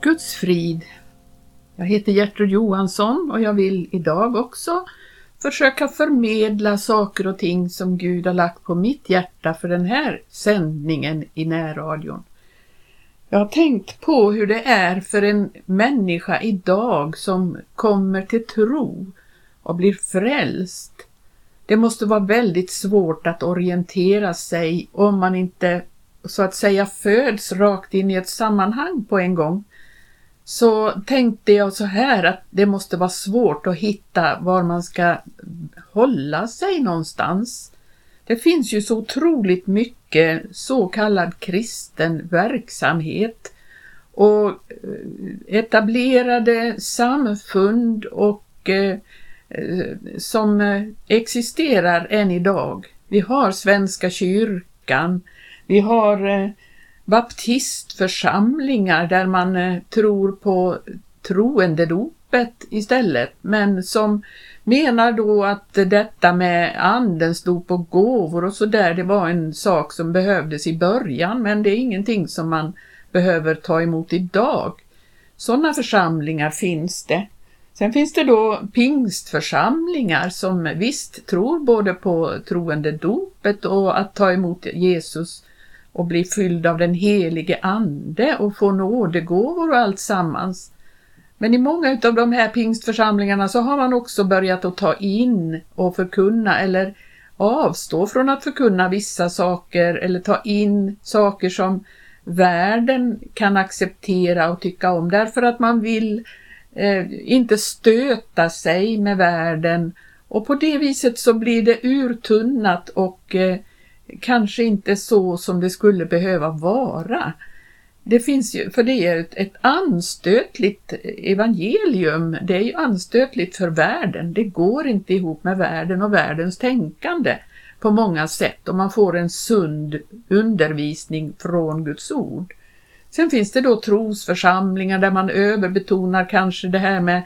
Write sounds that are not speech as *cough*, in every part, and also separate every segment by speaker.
Speaker 1: Guds frid. Jag heter Gertrud Johansson och jag vill idag också försöka förmedla saker och ting som Gud har lagt på mitt hjärta för den här sändningen i närradion. Jag har tänkt på hur det är för en människa idag som kommer till tro och blir frälst. Det måste vara väldigt svårt att orientera sig om man inte så att säga föds rakt in i ett sammanhang på en gång så tänkte jag så här att det måste vara svårt att hitta var man ska hålla sig någonstans. Det finns ju så otroligt mycket så kallad kristen verksamhet och eh, etablerade samfund och eh, eh som eh, existerar än idag. Vi har Svenska kyrkan, vi har eh, baptistförsamlingar där man eh, tror på troendedopet istället men som menar då att detta med andens dop och gåvor och så där det var en sak som behövdes i början men det är ingenting som man behöver ta emot idag. Sådana församlingar finns det. Sen finns det då pingstförsamlingar som visst tror både på troendedopet och att ta emot Jesus och bli fylld av den helige ande och få nådegåvor och allt sammans. Men i många av de här pingstförsamlingarna så har man också börjat att ta in och förkunna eller avstå från att förkunna vissa saker eller ta in saker som världen kan acceptera och tycka om därför att man vill eh, inte stöta sig med världen och på det viset så blir det urtunnat och eh, kanske inte så som det skulle behöva vara. Det finns ju, för det är ett, ett anstötligt evangelium, det är ju anstötligt för världen, det går inte ihop med världen och världens tänkande på många sätt och man får en sund undervisning från Guds ord. Sen finns det då trosförsamlingar där man överbetonar kanske det här med,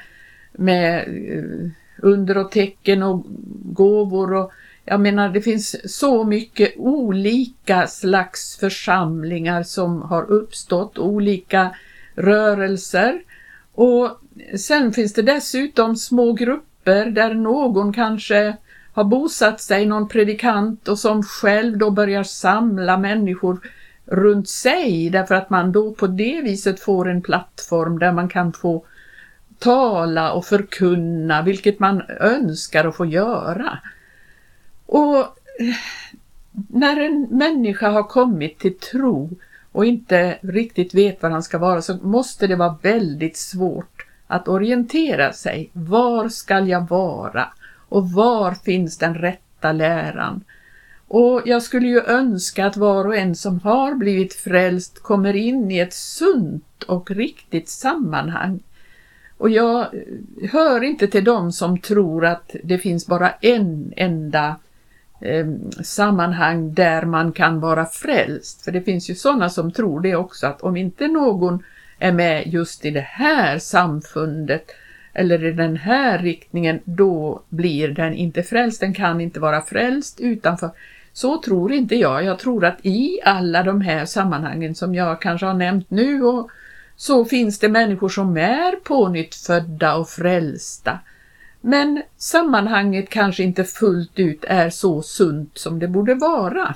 Speaker 1: med eh, under och tecken och gåvor och jag menar det finns så mycket olika slags församlingar som har uppstått, olika rörelser och sen finns det dessutom små grupper där någon kanske har bosatt sig, någon predikant och som själv då börjar samla människor runt sig därför att man då på det viset får en plattform där man kan få tala och förkunna vilket man önskar att få göra. Och när en människa har kommit till tro och inte riktigt vet var han ska vara så måste det vara väldigt svårt att orientera sig. Var ska jag vara? Och var finns den rätta läran? Och jag skulle ju önska att var och en som har blivit frälst kommer in i ett sunt och riktigt sammanhang. Och jag eh, hör inte till dem som tror att det finns bara en enda eh, sammanhang där man kan vara frälst. För det finns ju sådana som tror det också att om inte någon är med just i det här samfundet eller i den här riktningen då blir den inte frälst. Den kan inte vara frälst utanför. Så tror inte jag. Jag tror att i alla de här sammanhangen som jag kanske har nämnt nu och så finns det människor som är pånyttfödda och frälsta. Men sammanhanget kanske inte fullt ut är så sunt som det borde vara.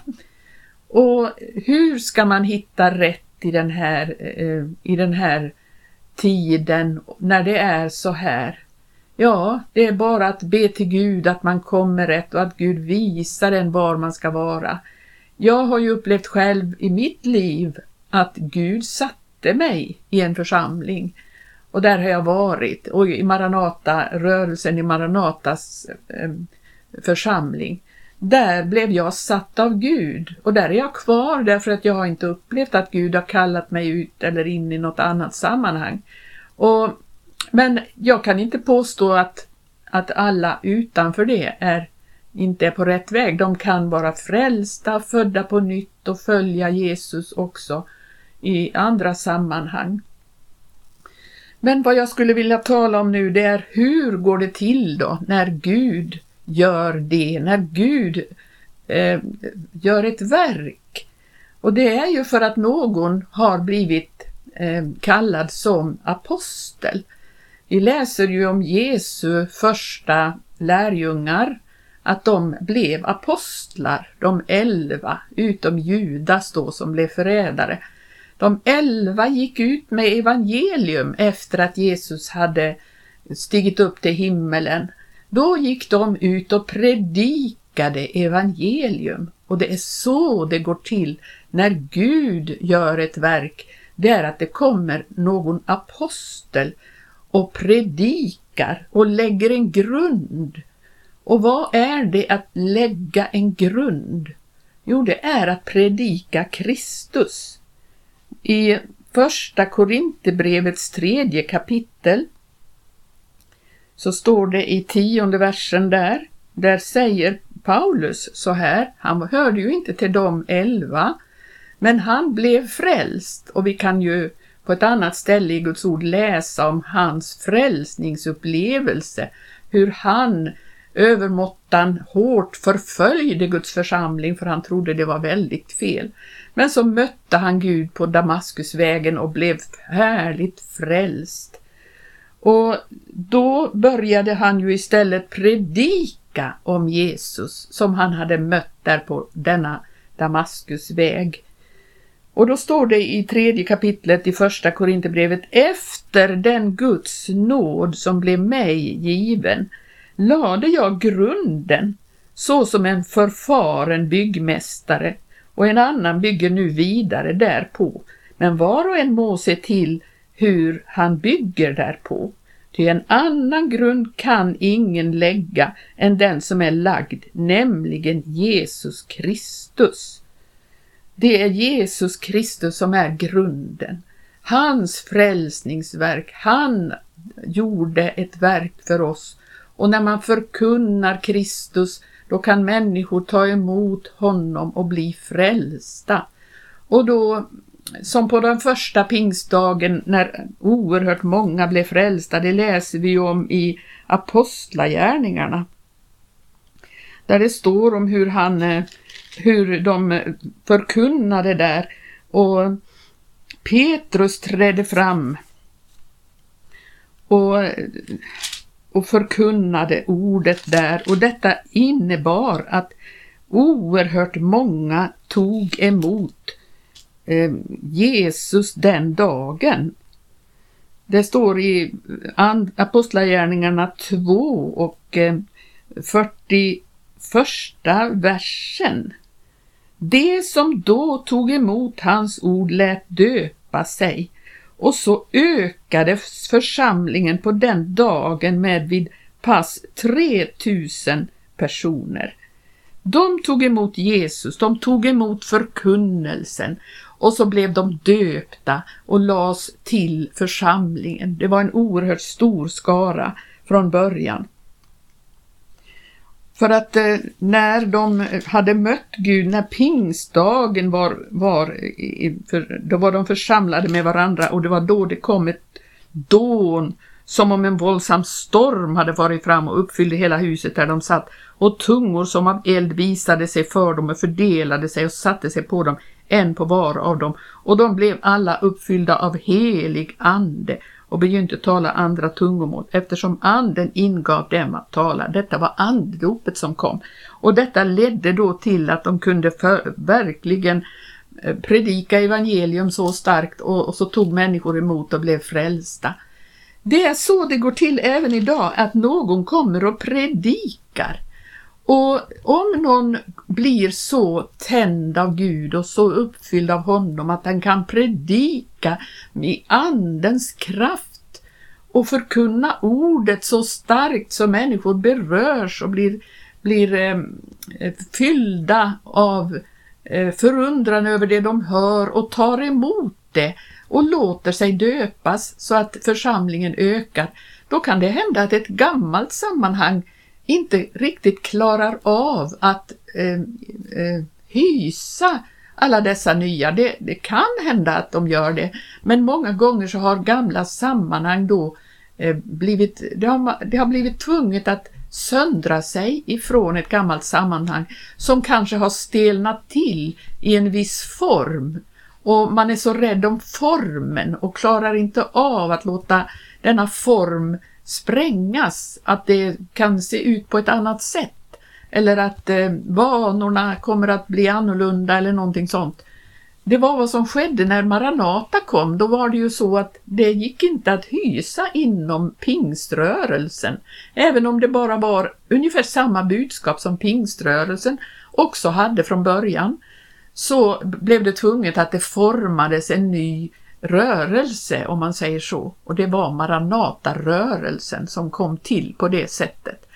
Speaker 1: Och hur ska man hitta rätt i den här, eh, i den här tiden när det är så här? Ja, det är bara att be till Gud att man kommer rätt och att Gud visar en var man ska vara. Jag har ju upplevt själv i mitt liv att Gud satte mig i en församling och där har jag varit och i Maranata, rörelsen i Maranatas eh, församling. Där blev jag satt av Gud och där är jag kvar därför att jag har inte upplevt att Gud har kallat mig ut eller in i något annat sammanhang. Och, men jag kan inte påstå att, att alla utanför det är inte är på rätt väg. De kan vara frälsta, födda på nytt och följa Jesus också i andra sammanhang. Men vad jag skulle vilja tala om nu det är hur går det till då när Gud gör det, när Gud eh, gör ett verk. Och det är ju för att någon har blivit eh, kallad som apostel. Vi läser ju om Jesu första lärjungar, att de blev apostlar, de elva, utom Judas då som blev förrädare. De elva gick ut med evangelium efter att Jesus hade stigit upp till himmelen. Då gick de ut och predikade evangelium. Och det är så det går till när Gud gör ett verk. Det är att det kommer någon apostel och predikar och lägger en grund. Och vad är det att lägga en grund? Jo, det är att predika Kristus. I första Korinthierbrevets tredje kapitel så står det i tionde versen där, där säger Paulus så här, han hörde ju inte till de elva, men han blev frälst och vi kan ju på ett annat ställe i Guds ord läsa om hans frälsningsupplevelse, hur han övermåttan hårt förföljde Guds församling för han trodde det var väldigt fel. Men så mötte han Gud på Damaskusvägen och blev härligt frälst. Och då började han ju istället predika om Jesus som han hade mött där på denna Damaskusväg. Och då står det i tredje kapitlet i första Korinthierbrevet efter den Guds nåd som blev mig given lade jag grunden så som en förfaren byggmästare och en annan bygger nu vidare därpå. Men var och en må se till hur han bygger därpå. Ty en annan grund kan ingen lägga än den som är lagd, nämligen Jesus Kristus. Det är Jesus Kristus som är grunden. Hans frälsningsverk, han gjorde ett verk för oss och när man förkunnar Kristus då kan människor ta emot honom och bli frälsta. Och då som på den första pingstdagen när oerhört många blev frälsta, det läser vi om i Apostlagärningarna. Där det står om hur han, eh, hur de förkunnade där och Petrus trädde fram och, och förkunnade ordet där och detta innebar att oerhört många tog emot Eh, Jesus den dagen. Det står i Apostlagärningarna 2 och eh, 41 versen. Det som då tog emot hans ord lät döpa sig och så ökade församlingen på den dagen med vid pass 3000 personer. De tog emot Jesus, de tog emot förkunnelsen och så blev de döpta och las till församlingen. Det var en oerhört stor skara från början. För att eh, när de hade mött Gud, när pingstdagen var, var för, då var de församlade med varandra och det var då det kom ett dån som om en våldsam storm hade varit fram och uppfyllde hela huset där de satt. Och tungor som av eld visade sig för dem och fördelade sig och satte sig på dem en på var av dem, och de blev alla uppfyllda av helig ande och begynte tala andra tungomål eftersom anden ingav dem att tala. Detta var andropet som kom och detta ledde då till att de kunde för, verkligen eh, predika evangelium så starkt och, och så tog människor emot och blev frälsta. Det är så det går till även idag att någon kommer och predikar och om någon blir så tänd av Gud och så uppfylld av honom att den kan predika med andens kraft och förkunna ordet så starkt så människor berörs och blir, blir eh, fyllda av eh, förundran över det de hör och tar emot det och låter sig döpas så att församlingen ökar, då kan det hända att ett gammalt sammanhang inte riktigt klarar av att eh, eh, hysa alla dessa nya. Det, det, kan hända att de gör det, men många gånger så har gamla sammanhang då eh, blivit, det har, det har blivit tvunget att söndra sig ifrån ett gammalt sammanhang som kanske har stelnat till i en viss form Och man är så rädd om formen och klarar inte av att låta denna form sprängas, att det kan se ut på ett annat sätt eller att eh, vanorna kommer att bli annorlunda eller någonting sånt. Det var vad som skedde när Maranata kom. Då var det ju så att det gick inte att hysa inom pingströrelsen. Även om det bara var ungefär samma budskap som pingströrelsen också hade från början så blev det tvunget att det formades en ny rörelse om man säger så. Och det var Maranata-rörelsen som kom till på det sättet.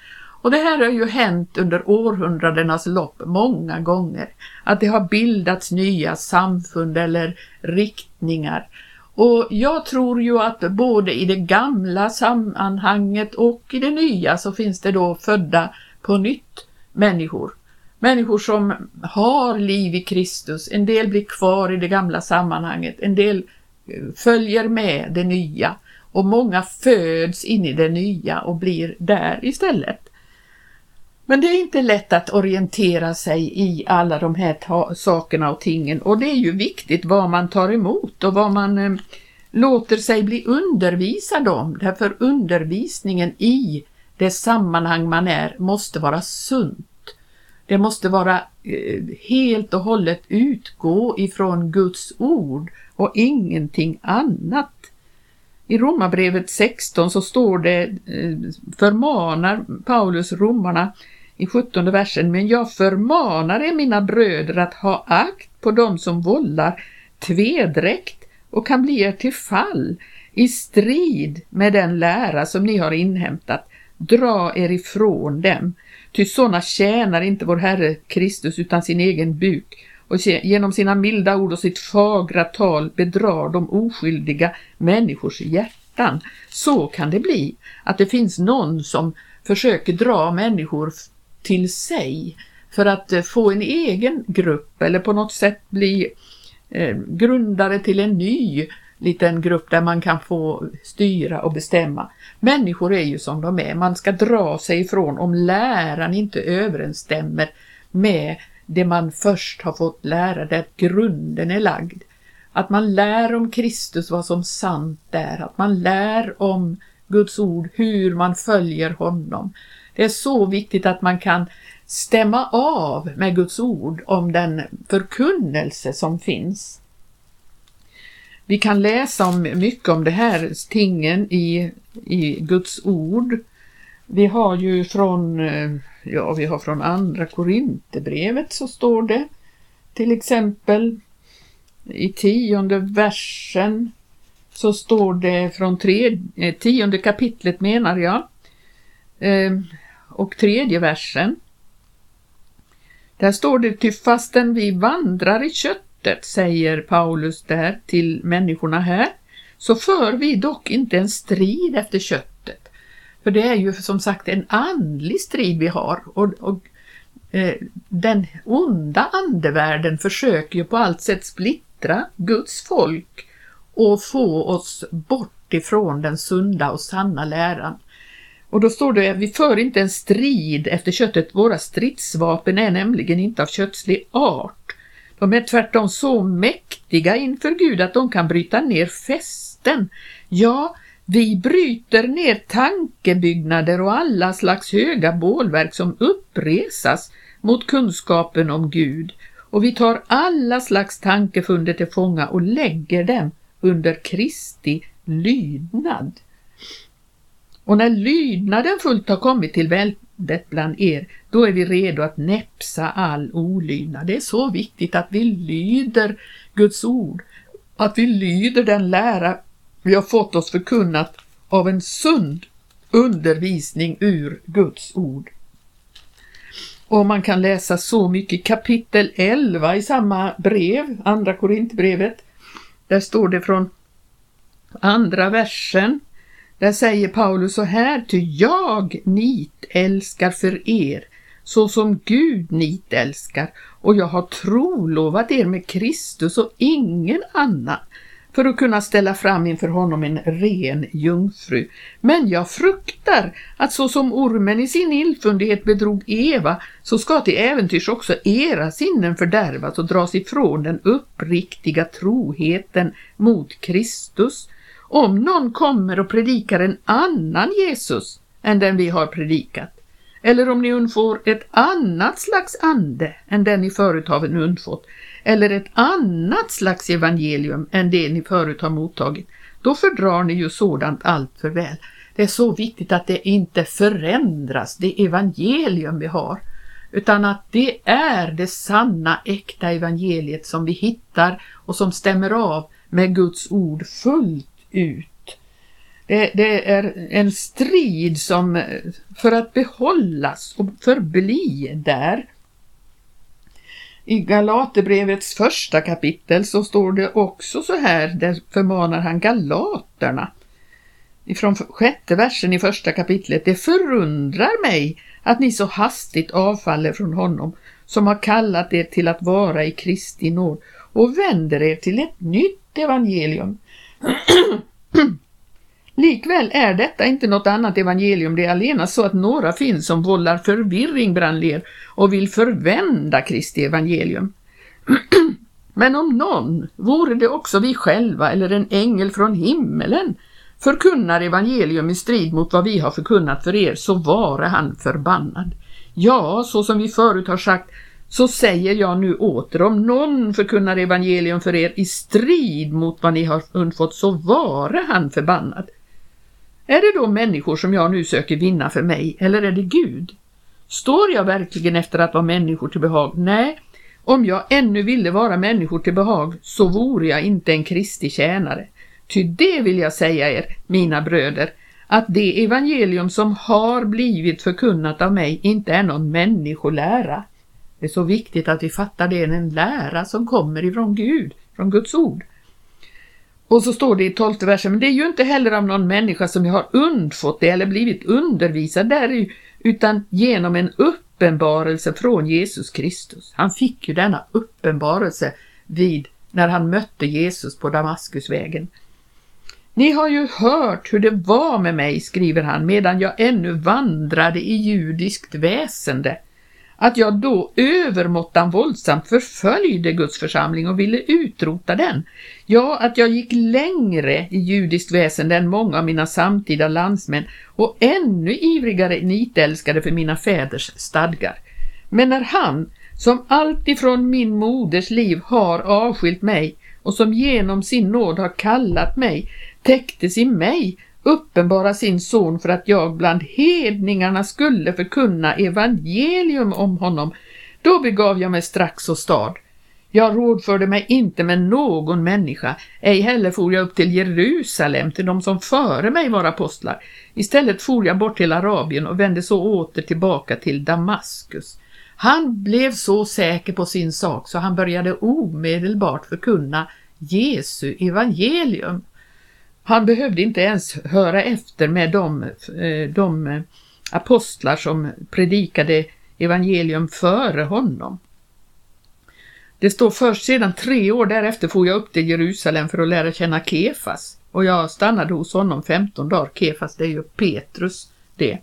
Speaker 1: Och det här har ju hänt under århundradenas lopp många gånger, att det har bildats nya samfund eller riktningar. Och jag tror ju att både i det gamla sammanhanget och i det nya så finns det då födda på nytt människor. Människor som har liv i Kristus, en del blir kvar i det gamla sammanhanget, en del följer med det nya och många föds in i det nya och blir där istället. Men det är inte lätt att orientera sig i alla de här sakerna och tingen och det är ju viktigt vad man tar emot och vad man eh, låter sig bli undervisad om. Därför undervisningen i det sammanhang man är måste vara sunt. Det måste vara eh, helt och hållet utgå ifrån Guds ord och ingenting annat. I Romarbrevet 16 så står det, eh, förmanar Paulus romarna i 17 versen, men jag förmanar er mina bröder att ha akt på dem som vållar tvedräkt och kan bli er till fall i strid med den lära som ni har inhämtat. Dra er ifrån dem, ty sådana tjänar inte vår Herre Kristus utan sin egen buk och genom sina milda ord och sitt fagra tal bedrar de oskyldiga människors hjärtan. Så kan det bli, att det finns någon som försöker dra människor till sig för att eh, få en egen grupp eller på något sätt bli Eh, grundare till en ny liten grupp där man kan få styra och bestämma. Människor är ju som de är, man ska dra sig ifrån om läran inte överensstämmer med det man först har fått lära, där grunden är lagd. Att man lär om Kristus vad som sant är, att man lär om Guds ord, hur man följer honom. Det är så viktigt att man kan stämma av med Guds ord om den förkunnelse som finns. Vi kan läsa om mycket om det här tingen i, i Guds ord. Vi har ju från, eh, ja, vi har från andra Korinthierbrevet så står det till exempel i tionde versen så står det från tredje eh, tionde kapitlet menar jag, eh, och tredje versen. Där står det, ty fastän vi vandrar i köttet, säger Paulus där till människorna här, så för vi dock inte en strid efter köttet. För det är ju som sagt en andlig strid vi har och, och eh, den onda andevärlden försöker ju på allt sätt splittra Guds folk och få oss bort ifrån den sunda och sanna läran. Och då står det, vi för inte en strid efter köttet, våra stridsvapen är nämligen inte av kötslig art. De är tvärtom så mäktiga inför Gud att de kan bryta ner fästen. Ja, vi bryter ner tankebyggnader och alla slags höga bålverk som uppresas mot kunskapen om Gud och vi tar alla slags tankefunder till fånga och lägger dem under Kristi lydnad. Och när lydnaden fullt har kommit till väldet bland er, då är vi redo att näpsa all olydnad. Det är så viktigt att vi lyder Guds ord, att vi lyder den lära vi har fått oss förkunnat av en sund undervisning ur Guds ord. Och man kan läsa så mycket. Kapitel 11 i samma brev, andra Korintbrevet, där står det från andra versen. Där säger Paulus så här, ty jag nit älskar för er, så som Gud nit älskar, och jag har trolovat er med Kristus och ingen annan, för att kunna ställa fram inför honom en ren jungfru. Men jag fruktar att så som ormen i sin illfundighet bedrog Eva, så ska till äventyrs också era sinnen fördärvas och dras ifrån den uppriktiga troheten mot Kristus. Om någon kommer och predikar en annan Jesus än den vi har predikat, eller om ni undfår ett annat slags ande än den ni förut har undfått, eller ett annat slags evangelium än det ni förut har mottagit, då fördrar ni ju sådant allt för väl. Det är så viktigt att det inte förändras, det evangelium vi har, utan att det är det sanna, äkta evangeliet som vi hittar och som stämmer av med Guds ord fullt ut. Det, det, är en strid som för att behållas och förbli där. I Galaterbrevets första kapitel så står det också så här, där förmanar han galaterna. Ifrån sjätte versen i första kapitlet. Det förundrar mig att ni så hastigt avfaller från honom som har kallat er till att vara i Kristi nåd och vänder er till ett nytt evangelium Likväl är detta inte något annat evangelium, det är alena så att några finns som vållar förvirring bland er och vill förvända Kristi evangelium. *clears throat* Men om någon, vore det också vi själva eller en ängel från himmelen, förkunnar evangelium i strid mot vad vi har förkunnat för er, så vare han förbannad. Ja, så som vi förut har sagt, så säger jag nu åter, om någon förkunnar evangelium för er i strid mot vad ni har undfått, så vare han förbannad. Är det då människor som jag nu söker vinna för mig eller är det Gud? Står jag verkligen efter att vara människor till behag? Nej, om jag ännu ville vara människor till behag så vore jag inte en Kristi tjänare. Ty det vill jag säga er, mina bröder, att det evangelium som har blivit förkunnat av mig inte är någon människolära. Det är så viktigt att vi fattar det är en lära som kommer ifrån Gud, från Guds ord. Och så står det i tolfte versen, men det är ju inte heller av någon människa som jag har undfått det eller blivit undervisad där utan genom en uppenbarelse från Jesus Kristus. Han fick ju denna uppenbarelse vid när han mötte Jesus på Damaskusvägen. Ni har ju hört hur det var med mig, skriver han, medan jag ännu vandrade i judiskt väsende att jag då övermåttan våldsamt förföljde Guds församling och ville utrota den. Ja, att jag gick längre i judiskt väsen än många av mina samtida landsmän och ännu ivrigare nitälskade för mina fäders stadgar. Men när han, som alltifrån min moders liv har avskilt mig och som genom sin nåd har kallat mig, täcktes i mig uppenbara sin son för att jag bland hedningarna skulle förkunna evangelium om honom. Då begav jag mig strax och stad. Jag rådförde mig inte med någon människa, ej heller for jag upp till Jerusalem till de som före mig var apostlar. Istället for jag bort till Arabien och vände så åter tillbaka till Damaskus. Han blev så säker på sin sak så han började omedelbart förkunna Jesu evangelium. Han behövde inte ens höra efter med de, eh, de apostlar som predikade evangelium före honom. Det står först sedan tre år därefter får jag upp till Jerusalem för att lära känna Kefas och jag stannade hos honom 15 dagar. Kefas det är ju Petrus det.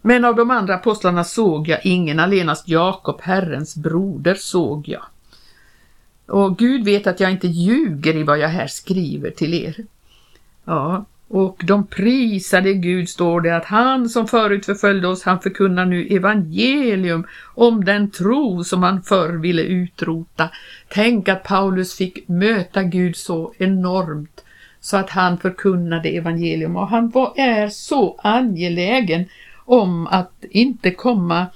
Speaker 1: Men av de andra apostlarna såg jag ingen, allenast Jakob, Herrens broder, såg jag. Och Gud vet att jag inte ljuger i vad jag här skriver till er. Ja, och de prisade Gud står det att han som förut förföljde oss, han förkunnar nu evangelium om den tro som han förr ville utrota. Tänk att Paulus fick möta Gud så enormt så att han förkunnade evangelium och han var, är så angelägen om att inte komma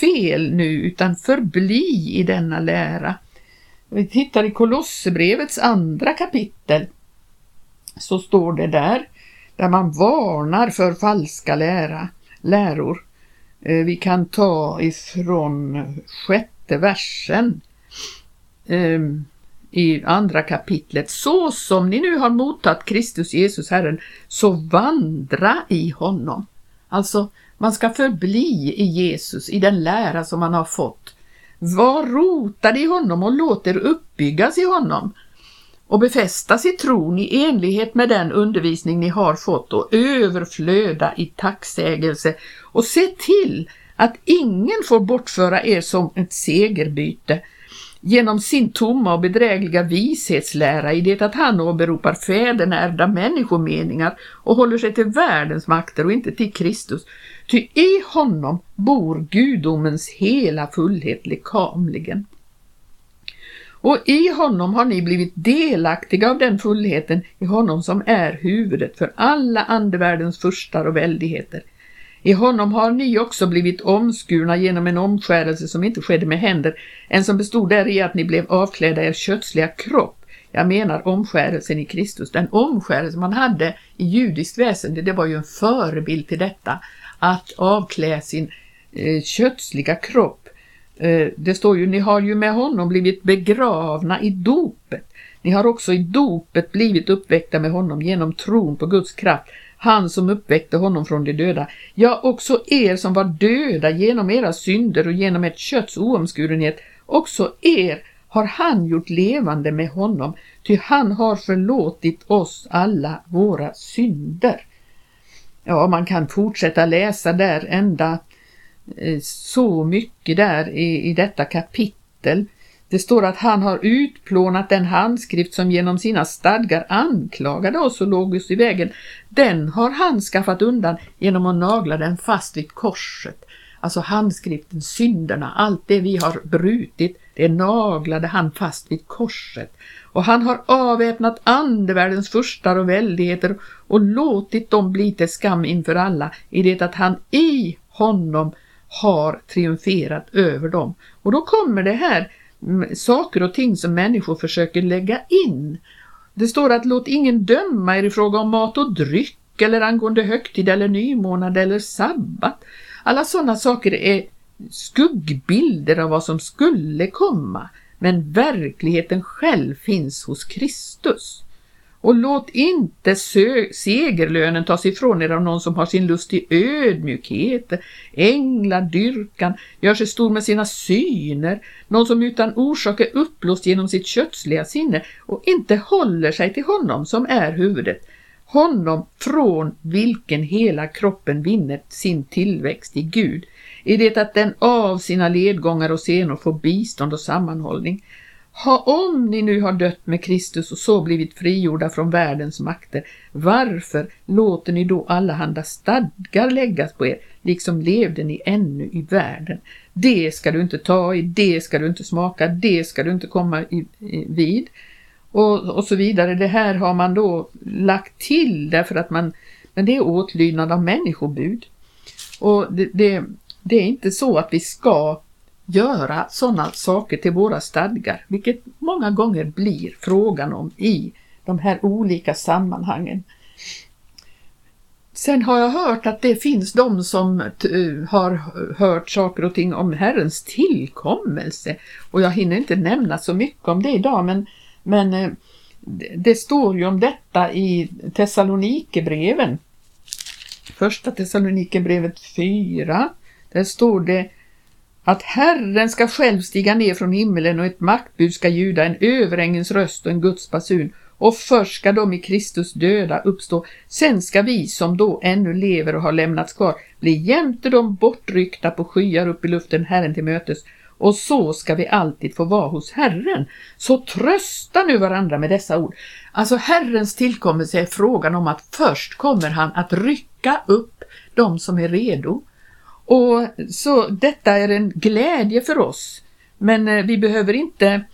Speaker 1: fel nu utan förbli i denna lära. Vi tittar i Kolosserbrevets andra kapitel så står det där, där man varnar för falska lära, läror. Eh, vi kan ta ifrån sjätte versen ehm, i andra kapitlet. Så som ni nu har mottagit Kristus Jesus Herren, så vandra i honom. Alltså, man ska förbli i Jesus, i den lära som man har fått. Var rotad i honom och låt er uppbyggas i honom och befästa sin tron i enlighet med den undervisning ni har fått och överflöda i tacksägelse och se till att ingen får bortföra er som ett segerbyte genom sin tomma och bedrägliga vishetslära i det att han åberopar fädernärda människomeningar och håller sig till världens makter och inte till Kristus. Ty i honom bor gudomens hela fullhet lekamligen. Och i honom har ni blivit delaktiga av den fullheten i honom som är huvudet för alla andevärldens furstar och väldigheter. I honom har ni också blivit omskurna genom en omskärelse som inte skedde med händer, en som bestod däri att ni blev avklädda er kötsliga kropp. Jag menar omskärelsen i Kristus. Den omskärelse man hade i judiskt väsende, det var ju en förebild till detta, att avklä sin eh, kötsliga kropp. Eh, det står ju, ni har ju med honom blivit begravna i dopet. Ni har också i dopet blivit uppväckta med honom genom tron på Guds kraft han som uppväckte honom från de döda, ja också er som var döda genom era synder och genom ett kötts oomskurenhet, också er har han gjort levande med honom, ty han har förlåtit oss alla våra synder. Ja, man kan fortsätta läsa där ända Eh, så mycket där i, i detta kapitel. Det står att han har utplånat den handskrift som genom sina stadgar anklagade oss och låg oss i vägen. Den har han skaffat undan genom att nagla den fast vid korset. Alltså handskriften, synderna, allt det vi har brutit, det naglade han fast vid korset. Och han har avväpnat andevärldens furstar och väldigheter och låtit dem bli till skam inför alla i det att han i honom har triumferat över dem. Och då kommer det här saker och ting som människor försöker lägga in. Det står att låt ingen döma er i fråga om mat och dryck eller angående högtid eller nymånad eller sabbat. Alla sådana saker är skuggbilder av vad som skulle komma, men verkligheten själv finns hos Kristus. Och låt inte segerlönen tas ifrån er av någon som har sin lust i ödmjukhet, ängladyrkan, gör sig stor med sina syner, någon som utan orsak är uppblåst genom sitt kötsliga sinne och inte håller sig till honom som är huvudet, honom från vilken hela kroppen vinner sin tillväxt i Gud, i det att den av sina ledgångar och senor får bistånd och sammanhållning, ha om ni nu har dött med Kristus och så blivit frigjorda från världens makter, varför låter ni då allehanda stadgar läggas på er, liksom levde ni ännu i världen? Det ska du inte ta i, det ska du inte smaka, det ska du inte komma i, i, vid. Och, och så vidare. Det här har man då lagt till därför att man, men det är åtlydnad av människobud. Och det, det, det är inte så att vi ska göra sådana saker till våra stadgar, vilket många gånger blir frågan om i de här olika sammanhangen. Sen har jag hört att det finns de som eh, har hört saker och ting om Herrens tillkommelse och jag hinner inte nämna så mycket om det idag men, men eh, det står ju om detta i Thessalonikerbreven. Första Thessalonikerbrevet 4. Där står det att Herren ska själv stiga ner från himmelen och ett maktbud ska ljuda en överängens röst och en Guds basun och först ska de i Kristus döda uppstå, sen ska vi som då ännu lever och har lämnats kvar bli jämte dem bortryckta på skyar upp i luften Herren till mötes och så ska vi alltid få vara hos Herren. Så trösta nu varandra med dessa ord. Alltså Herrens tillkommelse är frågan om att först kommer han att rycka upp de som är redo och så detta är en glädje för oss. Men eh, vi behöver inte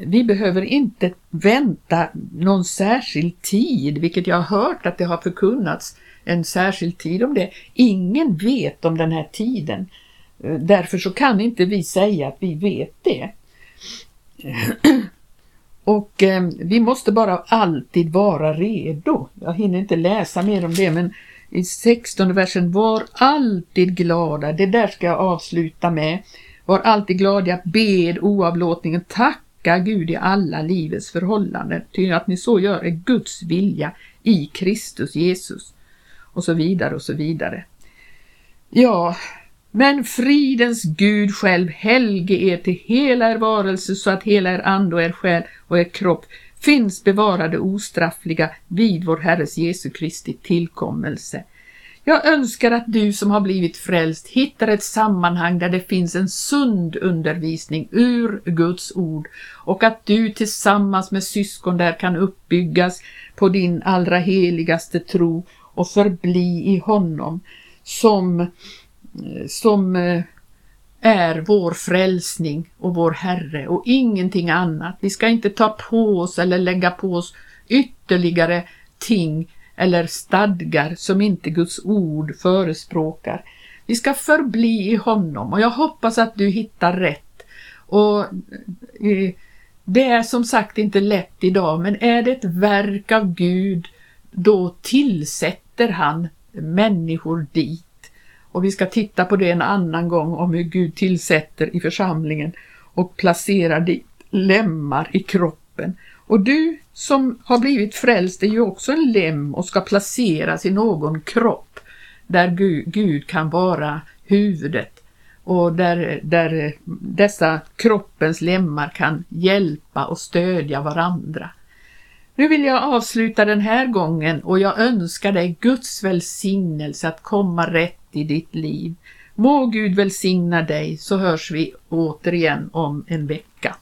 Speaker 1: vi behöver inte vänta någon särskild tid, vilket jag har hört att det har förkunnats en särskild tid om det. Ingen vet om den här tiden. Eh, därför så kan inte vi säga att vi vet det. *clears throat* Och eh, vi måste bara alltid vara redo. Jag hinner inte läsa mer om det men i 16 versen, var alltid glada, det där ska jag avsluta med. Var alltid glada, bed oavlåtningen, tacka Gud i alla livets förhållanden, ty att ni så gör är Guds vilja i Kristus Jesus. Och så vidare och så vidare. Ja, men fridens Gud själv helge er till hela er varelse så att hela er ande och er själ och er kropp finns bevarade ostraffliga vid vår Herres Jesu Kristi tillkommelse. Jag önskar att du som har blivit frälst hittar ett sammanhang där det finns en sund undervisning ur Guds ord och att du tillsammans med syskon där kan uppbyggas på din allra heligaste tro och förbli i honom som, eh, som eh, är vår frälsning och vår Herre och ingenting annat. Vi ska inte ta på oss eller lägga på oss ytterligare ting eller stadgar som inte Guds ord förespråkar. Vi ska förbli i honom och jag hoppas att du hittar rätt. Och eh, Det är som sagt inte lätt idag men är det ett verk av Gud då tillsätter han människor dit. Och vi ska titta på det en annan gång om hur Gud tillsätter i församlingen och placerar dit lemmar i kroppen. Och du som har blivit frälst är ju också en lem och ska placeras i någon kropp där Gud, kan vara huvudet och där, där dessa kroppens lemmar kan hjälpa och stödja varandra. Nu vill jag avsluta den här gången och jag önskar dig Guds välsignelse att komma rätt i ditt liv. Må Gud välsigna dig så hörs vi återigen om en vecka.